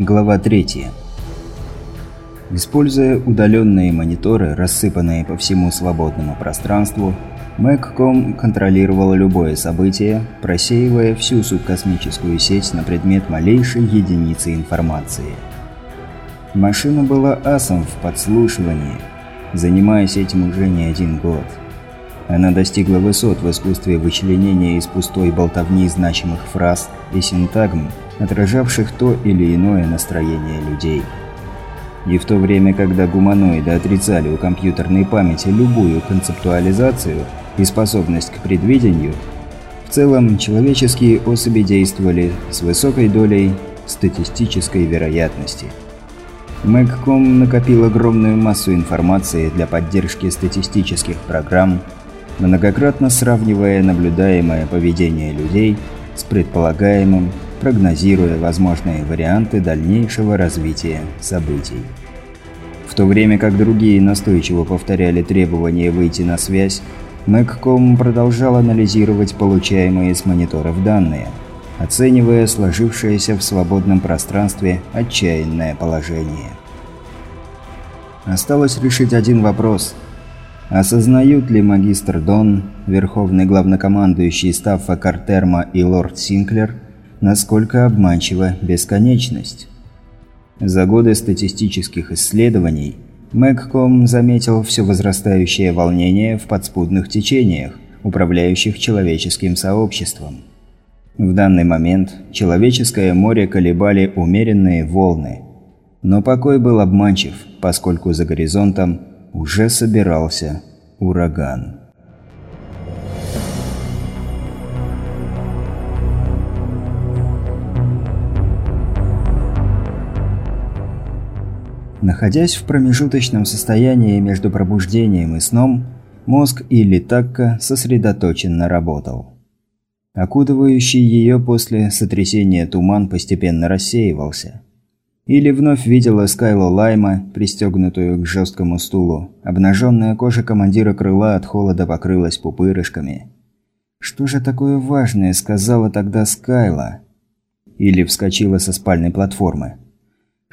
Глава 3. Используя удаленные мониторы, рассыпанные по всему свободному пространству, Мэгком контролировал любое событие, просеивая всю субкосмическую сеть на предмет малейшей единицы информации. Машина была асом в подслушивании, занимаясь этим уже не один год. Она достигла высот в искусстве вычленения из пустой болтовни значимых фраз и синтагм, отражавших то или иное настроение людей. И в то время, когда гуманоиды отрицали у компьютерной памяти любую концептуализацию и способность к предвидению, в целом человеческие особи действовали с высокой долей статистической вероятности. Мэгком накопил огромную массу информации для поддержки статистических программ, многократно сравнивая наблюдаемое поведение людей с предполагаемым прогнозируя возможные варианты дальнейшего развития событий. В то время как другие настойчиво повторяли требование выйти на связь, Мэгком продолжал анализировать получаемые с мониторов данные, оценивая сложившееся в свободном пространстве отчаянное положение. Осталось решить один вопрос. Осознают ли магистр Дон, верховный главнокомандующий Стаффа Картерма и лорд Синклер насколько обманчива бесконечность. За годы статистических исследований Мэгком заметил все возрастающее волнение в подспудных течениях, управляющих человеческим сообществом. В данный момент человеческое море колебали умеренные волны. Но покой был обманчив, поскольку за горизонтом уже собирался ураган. Находясь в промежуточном состоянии между пробуждением и сном, мозг или такка сосредоточенно работал. Окутывающий ее после сотрясения туман постепенно рассеивался. Или вновь видела Скайло Лайма, пристегнутую к жесткому стулу. Обнаженная кожа командира крыла от холода покрылась пупырышками. Что же такое важное сказала тогда Скайла? Или вскочила со спальной платформы.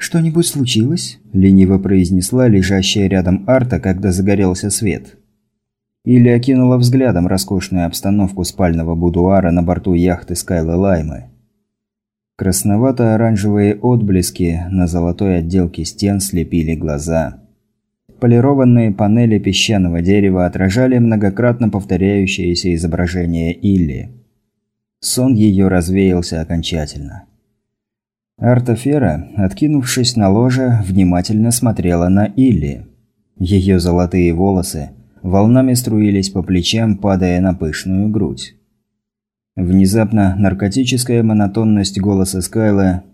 «Что-нибудь случилось?» – лениво произнесла лежащая рядом Арта, когда загорелся свет. Или окинула взглядом роскошную обстановку спального будуара на борту яхты Скайла Лаймы. Красновато-оранжевые отблески на золотой отделке стен слепили глаза. Полированные панели песчаного дерева отражали многократно повторяющееся изображение Илли. Сон ее развеялся окончательно. Артафера, откинувшись на ложе, внимательно смотрела на Илли. Ее золотые волосы волнами струились по плечам, падая на пышную грудь. Внезапно наркотическая монотонность голоса Скайла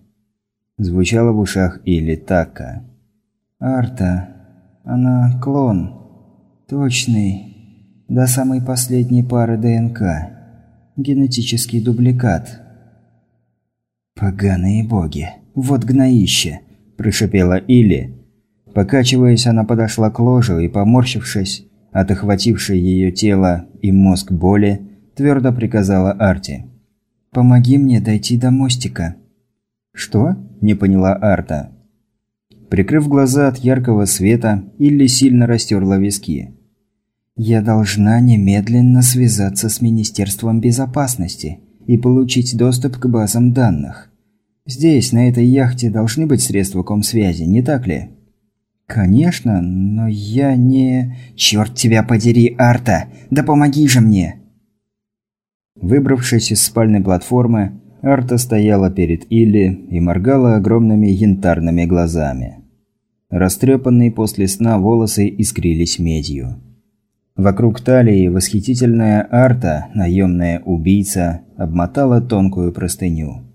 звучала в ушах Илли Такка. «Арта, она клон. Точный. До самой последней пары ДНК. Генетический дубликат». «Поганые боги! Вот гноище!» – прошипела Илли. Покачиваясь, она подошла к ложу и, поморщившись от охватившей ее тело и мозг боли, твердо приказала Арти. «Помоги мне дойти до мостика». «Что?» – не поняла Арта. Прикрыв глаза от яркого света, Илли сильно растерла виски. «Я должна немедленно связаться с Министерством безопасности и получить доступ к базам данных. Здесь, на этой яхте, должны быть средства комсвязи, не так ли? Конечно, но я не... Черт тебя подери, Арта! Да помоги же мне! Выбравшись из спальной платформы, Арта стояла перед Илли и моргала огромными янтарными глазами. Растрепанные после сна волосы искрились медью. Вокруг талии восхитительная Арта, наемная убийца, обмотала тонкую простыню.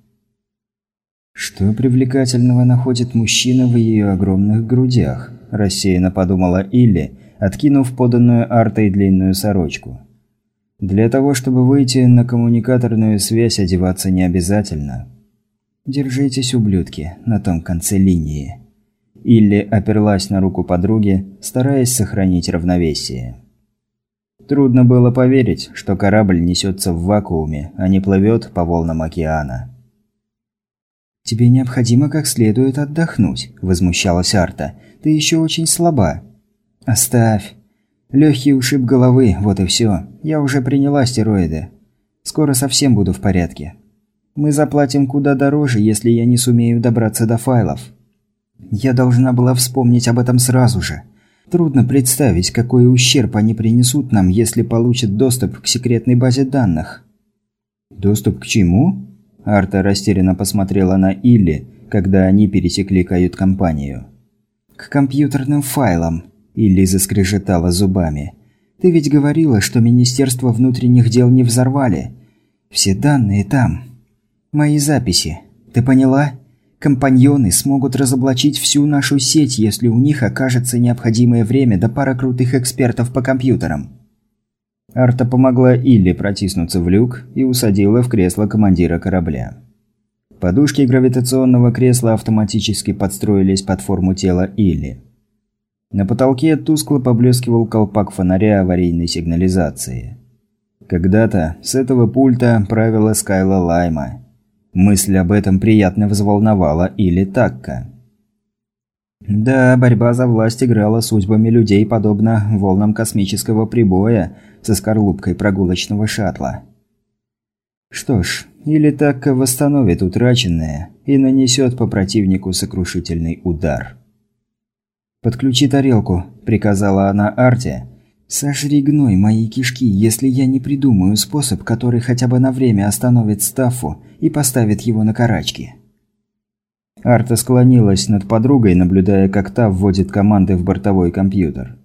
Что привлекательного находит мужчина в ее огромных грудях? Рассеянно подумала Илли, откинув поданную артой длинную сорочку. Для того, чтобы выйти на коммуникаторную связь, одеваться не обязательно. Держитесь, ублюдки, на том конце линии. Илли оперлась на руку подруги, стараясь сохранить равновесие. Трудно было поверить, что корабль несется в вакууме, а не плывет по волнам океана. «Тебе необходимо как следует отдохнуть», – возмущалась Арта. «Ты еще очень слаба». «Оставь. Легкий ушиб головы, вот и все. Я уже приняла стероиды. Скоро совсем буду в порядке. Мы заплатим куда дороже, если я не сумею добраться до файлов». Я должна была вспомнить об этом сразу же. Трудно представить, какой ущерб они принесут нам, если получат доступ к секретной базе данных. «Доступ к чему?» Арта растерянно посмотрела на Илли, когда они пересекли кают-компанию. «К компьютерным файлам», Илли заскрежетала зубами. «Ты ведь говорила, что Министерство внутренних дел не взорвали. Все данные там. Мои записи. Ты поняла? Компаньоны смогут разоблачить всю нашу сеть, если у них окажется необходимое время до пара крутых экспертов по компьютерам». Арта помогла Илли протиснуться в люк и усадила в кресло командира корабля. Подушки гравитационного кресла автоматически подстроились под форму тела Илли. На потолке тускло поблескивал колпак фонаря аварийной сигнализации. Когда-то с этого пульта правила Скайла Лайма. Мысль об этом приятно взволновала или Такка. Да, борьба за власть играла судьбами людей подобно волнам космического прибоя со скорлупкой прогулочного шаттла. Что ж, или Такка восстановит утраченное и нанесет по противнику сокрушительный удар. «Подключи тарелку», – приказала она Арте. «Сожри гной мои кишки, если я не придумаю способ, который хотя бы на время остановит Стаффу и поставит его на карачки». Арта склонилась над подругой, наблюдая, как та вводит команды в бортовой компьютер.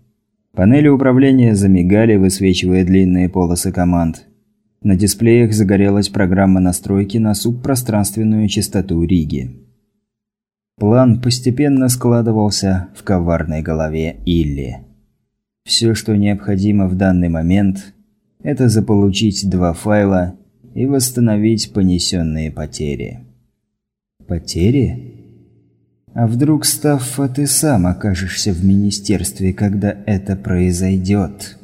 Панели управления замигали, высвечивая длинные полосы команд. На дисплеях загорелась программа настройки на субпространственную частоту Риги. План постепенно складывался в коварной голове Илли. Все, что необходимо в данный момент, это заполучить два файла и восстановить понесенные потери. Потери? А вдруг, Стаффа, ты сам окажешься в министерстве, когда это произойдет?»